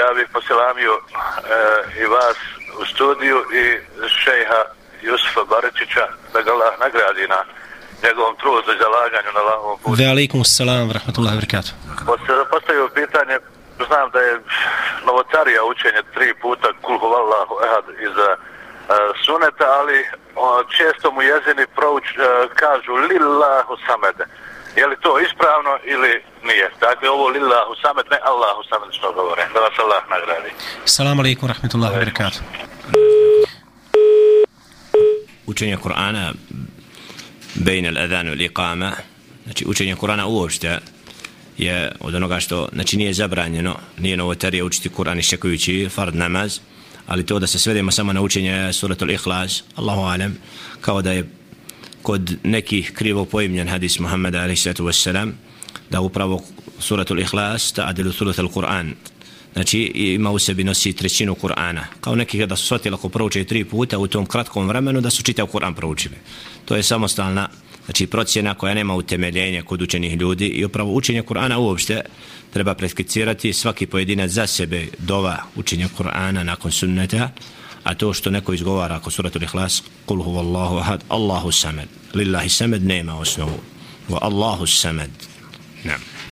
ja bih posilamio e, i vas u studiju i šejha Jusufa Barečića da ga Allah nagradi na njegovom trudu za zalaganju na lahom putu. Ve alaikum salam, rahmatullahi wabarakatuh. Postavio pitanje, znam da je novotarija učenje tri puta kulhu vallahu ehad iza uh, suneta, ali uh, često mu jezini prouč, uh, kažu lillahu samede. Je li to ispravno ili nije? Dakle, ovo lillahu samed, ne Allahu samed što govore. Da vas Allah nagradi. Salam alaikum, rahmatullahi wabarakatuh. Učenje Kur'ana bejna l'adhanu l'iqama, znači učenje Kur'ana uopšte je od onoga što, znači nije zabranjeno, nije novotarija učiti Kur'an iščekujući fard namaz, ali to da se svedemo samo na učenje suratul ikhlas, Allahu alem, kao da je kod nekih krivo pojemljen hadis Muhammeda a.s da upravo suratul ikhlas ta adilu suratul Kur'an, znači ima u sebi nosi trećinu Kur'ana, kao neki da su shvatili ako prouče tri puta u tom kratkom vremenu da su čitav Kur'an proučili. To je samostalna znači procjena koja nema utemeljenja kod učenih ljudi i upravo učenje Kur'ana uopšte treba preskicirati svaki pojedinac za sebe dova učenja Kur'ana nakon sunneta a to što neko izgovara ako suratul ihlas kul huvallahu ahad Allahu samad. Lillahi samad nema osnovu. Wa Allahu samad. Now.